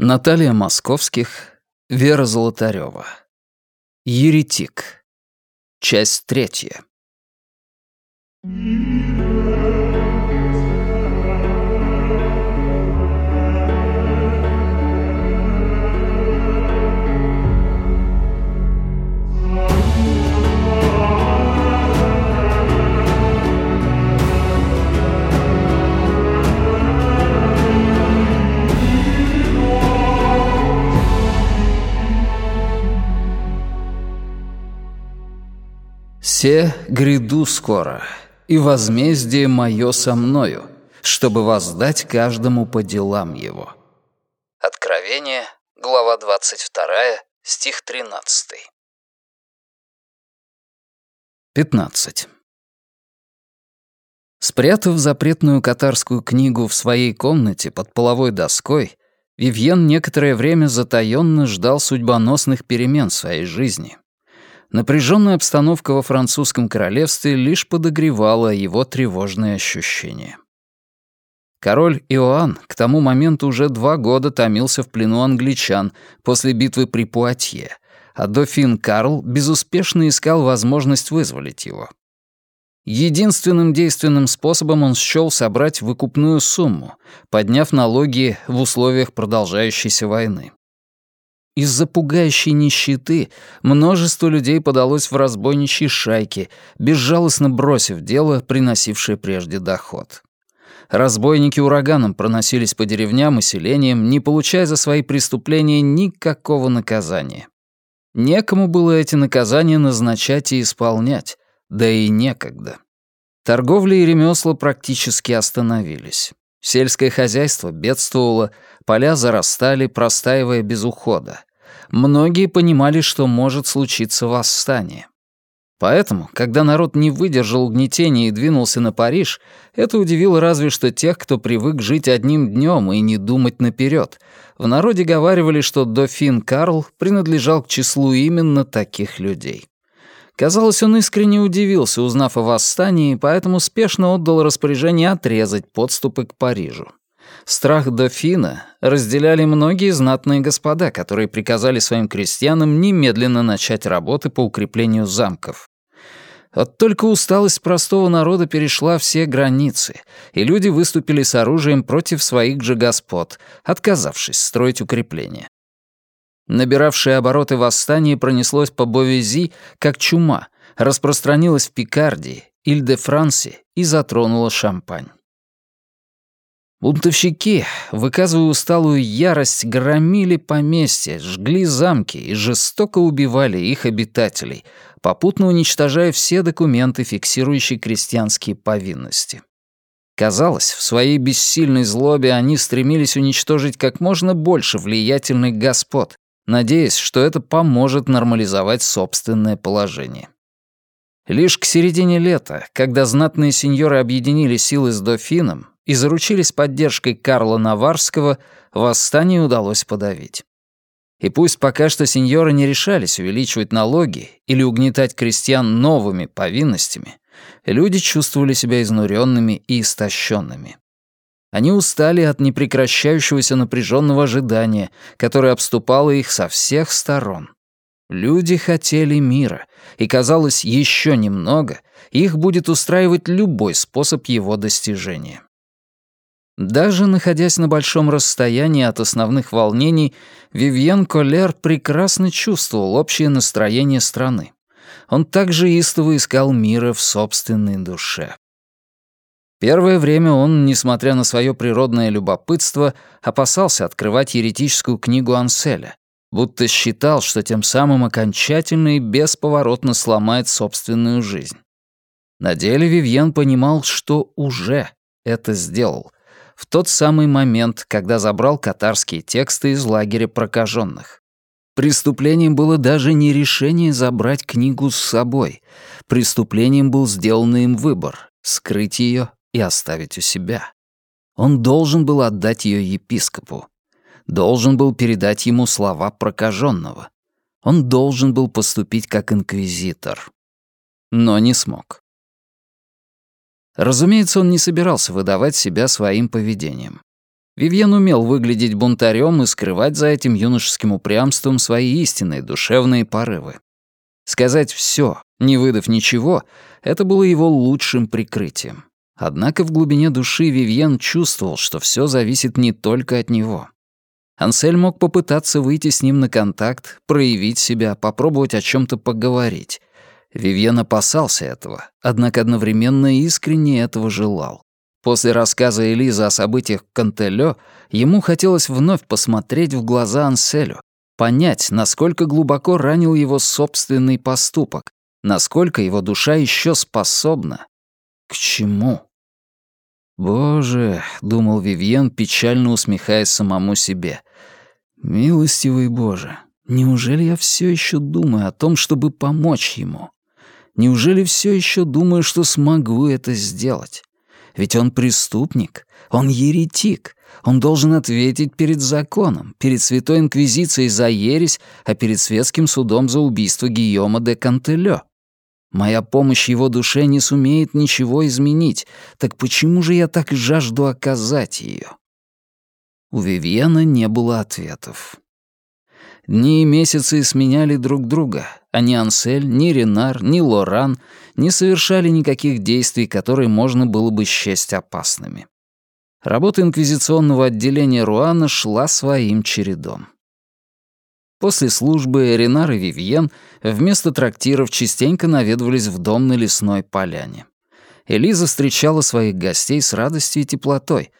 Наталья Московских, Вера Золотарева. Еретик. Часть третья. «Се гряду скоро, и возмездие мое со мною, чтобы воздать каждому по делам его». Откровение, глава 22, стих 13. 15. Спрятав запретную катарскую книгу в своей комнате под половой доской, Вивьен некоторое время затаённо ждал судьбоносных перемен в своей жизни. Напряженная обстановка во французском королевстве лишь подогревала его тревожные ощущения. Король Иоанн к тому моменту уже два года томился в плену англичан после битвы при Пуатье, а дофин Карл безуспешно искал возможность вызволить его. Единственным действенным способом он счёл собрать выкупную сумму, подняв налоги в условиях продолжающейся войны. Из-за пугающей нищеты множество людей подалось в разбойничьи шайки, безжалостно бросив дело, приносившее прежде доход. Разбойники ураганом проносились по деревням и селениям, не получая за свои преступления никакого наказания. Некому было эти наказания назначать и исполнять, да и некогда. Торговля и ремесла практически остановились. Сельское хозяйство бедствовало, поля зарастали, простаивая без ухода многие понимали, что может случиться восстание. Поэтому, когда народ не выдержал угнетения и двинулся на Париж, это удивило разве что тех, кто привык жить одним днем и не думать наперед. В народе говаривали, что дофин Карл принадлежал к числу именно таких людей. Казалось, он искренне удивился, узнав о восстании, поэтому спешно отдал распоряжение отрезать подступы к Парижу. Страх дофина разделяли многие знатные господа, которые приказали своим крестьянам немедленно начать работы по укреплению замков. Вот только усталость простого народа перешла все границы, и люди выступили с оружием против своих же господ, отказавшись строить укрепления. Набиравшее обороты восстание пронеслось по Бовези, как чума, распространилось в Пикардии, Иль-де-Франсе и затронуло Шампань. Бунтовщики, выказывая усталую ярость, громили поместья, жгли замки и жестоко убивали их обитателей, попутно уничтожая все документы, фиксирующие крестьянские повинности. Казалось, в своей бессильной злобе они стремились уничтожить как можно больше влиятельных господ, надеясь, что это поможет нормализовать собственное положение. Лишь к середине лета, когда знатные сеньоры объединили силы с дофином, и заручились поддержкой Карла Наварского, восстание удалось подавить. И пусть пока что сеньоры не решались увеличивать налоги или угнетать крестьян новыми повинностями, люди чувствовали себя изнуренными и истощенными. Они устали от непрекращающегося напряженного ожидания, которое обступало их со всех сторон. Люди хотели мира, и, казалось, еще немного, их будет устраивать любой способ его достижения. Даже находясь на большом расстоянии от основных волнений, Вивьен Коллер прекрасно чувствовал общее настроение страны. Он также истово искал мира в собственной душе. Первое время он, несмотря на свое природное любопытство, опасался открывать еретическую книгу Анселя, будто считал, что тем самым окончательно и бесповоротно сломает собственную жизнь. На деле Вивьен понимал, что уже это сделал — в тот самый момент, когда забрал катарские тексты из лагеря прокаженных. Преступлением было даже не решение забрать книгу с собой. Преступлением был сделанный им выбор — скрыть ее и оставить у себя. Он должен был отдать ее епископу. Должен был передать ему слова прокаженного. Он должен был поступить как инквизитор. Но не смог. Разумеется, он не собирался выдавать себя своим поведением. Вивьен умел выглядеть бунтарем и скрывать за этим юношеским упрямством свои истинные душевные порывы. Сказать все, не выдав ничего, это было его лучшим прикрытием. Однако в глубине души Вивьен чувствовал, что все зависит не только от него. Ансель мог попытаться выйти с ним на контакт, проявить себя, попробовать о чем то поговорить. Вивьен опасался этого, однако одновременно искренне этого желал. После рассказа Элизы о событиях Кантелё ему хотелось вновь посмотреть в глаза Анселю, понять, насколько глубоко ранил его собственный поступок, насколько его душа еще способна. К чему? «Боже», — думал Вивьен, печально усмехаясь самому себе, «милостивый Боже, неужели я все еще думаю о том, чтобы помочь ему? Неужели все еще думаю, что смогу это сделать? Ведь он преступник, он еретик, он должен ответить перед законом, перед Святой Инквизицией за ересь, а перед светским судом за убийство Гийома де Кантелё. Моя помощь его душе не сумеет ничего изменить, так почему же я так жажду оказать ее? У Вивьена не было ответов. Дни и месяцы сменяли друг друга, а ни Ансель, ни Ренар, ни Лоран не совершали никаких действий, которые можно было бы счесть опасными. Работа инквизиционного отделения Руана шла своим чередом. После службы Ренар и Вивьен вместо трактиров частенько наведывались в дом на лесной поляне. Элиза встречала своих гостей с радостью и теплотой.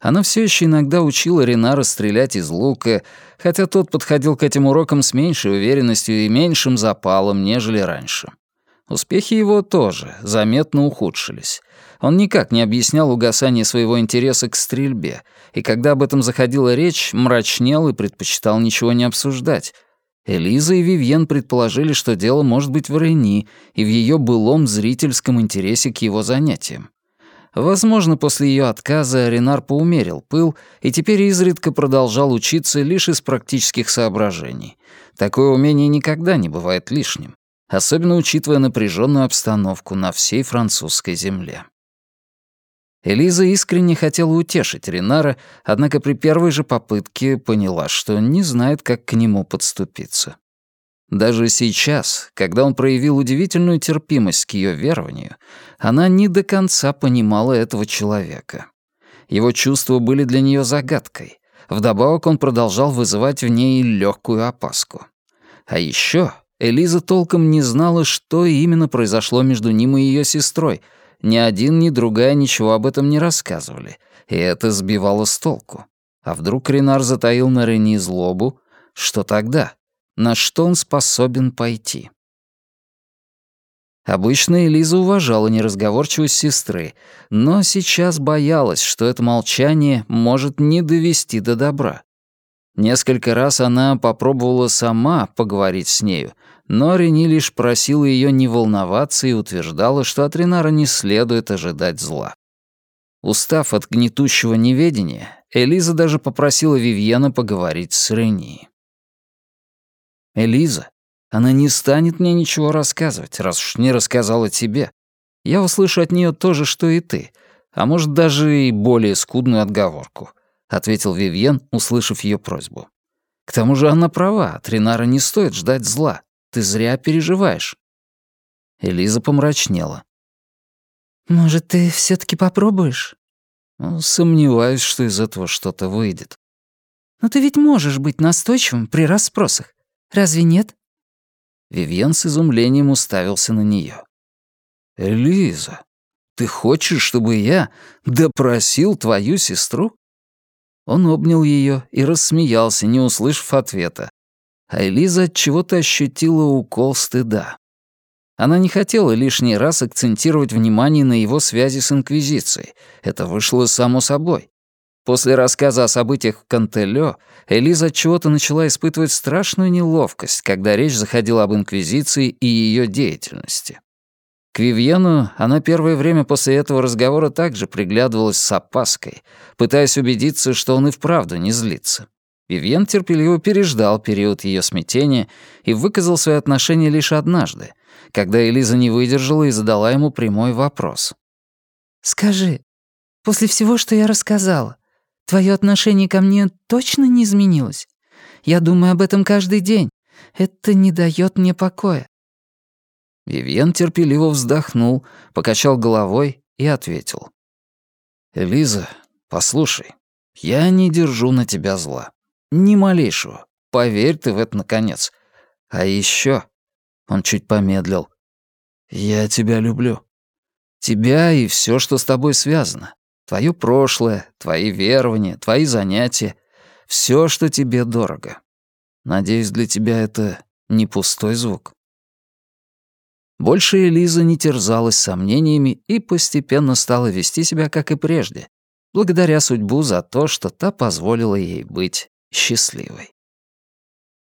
Она все еще иногда учила Ренара стрелять из лука, хотя тот подходил к этим урокам с меньшей уверенностью и меньшим запалом, нежели раньше. Успехи его тоже заметно ухудшились. Он никак не объяснял угасание своего интереса к стрельбе, и когда об этом заходила речь, мрачнел и предпочитал ничего не обсуждать. Элиза и Вивьен предположили, что дело может быть в Рени и в ее былом зрительском интересе к его занятиям. Возможно, после ее отказа Ренар поумерил пыл и теперь изредка продолжал учиться лишь из практических соображений. Такое умение никогда не бывает лишним, особенно учитывая напряженную обстановку на всей французской земле. Элиза искренне хотела утешить Ренара, однако при первой же попытке поняла, что не знает, как к нему подступиться. Даже сейчас, когда он проявил удивительную терпимость к ее верованию, она не до конца понимала этого человека. Его чувства были для нее загадкой. Вдобавок он продолжал вызывать в ней легкую опаску. А еще Элиза толком не знала, что именно произошло между ним и ее сестрой — ни один, ни другая ничего об этом не рассказывали, и это сбивало с толку. А вдруг Ренар затаил на Рени злобу? Что тогда? На что он способен пойти? Обычно Элиза уважала неразговорчивость сестры, но сейчас боялась, что это молчание может не довести до добра. Несколько раз она попробовала сама поговорить с нею, но Рени лишь просила ее не волноваться и утверждала, что от Ренара не следует ожидать зла. Устав от гнетущего неведения, Элиза даже попросила Вивьена поговорить с Рени. «Элиза, она не станет мне ничего рассказывать, раз уж не рассказала тебе. Я услышу от нее то же, что и ты, а может, даже и более скудную отговорку», — ответил Вивьен, услышав ее просьбу. «К тому же она права, от Ренара не стоит ждать зла. Ты зря переживаешь». Элиза помрачнела. «Может, ты все таки попробуешь?» ну, «Сомневаюсь, что из этого что-то выйдет». «Но ты ведь можешь быть настойчивым при расспросах. Разве нет?» Вивьен с изумлением уставился на нее. «Элиза, ты хочешь, чтобы я допросил твою сестру?» Он обнял ее и рассмеялся, не услышав ответа, а Элиза от чего-то ощутила укол стыда. Она не хотела лишний раз акцентировать внимание на его связи с Инквизицией. Это вышло само собой. После рассказа о событиях в Кантелё Элиза от чего-то начала испытывать страшную неловкость, когда речь заходила об Инквизиции и ее деятельности. К Вивьену она первое время после этого разговора также приглядывалась с опаской, пытаясь убедиться, что он и вправду не злится. Вивьен терпеливо переждал период ее смятения и выказал свои отношения лишь однажды, когда Элиза не выдержала и задала ему прямой вопрос. «Скажи, после всего, что я рассказала, Твое отношение ко мне точно не изменилось? Я думаю об этом каждый день. Это не дает мне покоя». Вивьен терпеливо вздохнул, покачал головой и ответил. «Элиза, послушай, я не держу на тебя зла. Ни малейшего. Поверь ты в это, наконец. А еще, Он чуть помедлил. «Я тебя люблю. Тебя и все, что с тобой связано. Твое прошлое, твои верования, твои занятия. Все, что тебе дорого. Надеюсь, для тебя это не пустой звук». Больше Элиза не терзалась сомнениями и постепенно стала вести себя, как и прежде, благодаря судьбу за то, что та позволила ей быть счастливой.